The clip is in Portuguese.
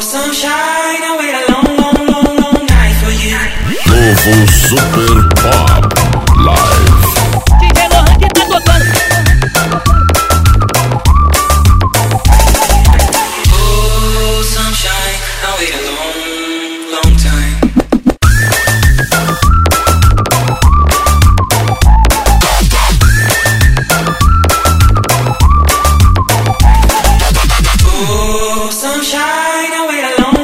Sunshine, long, long, long, long. Novo Super Pop. sunshine away alone.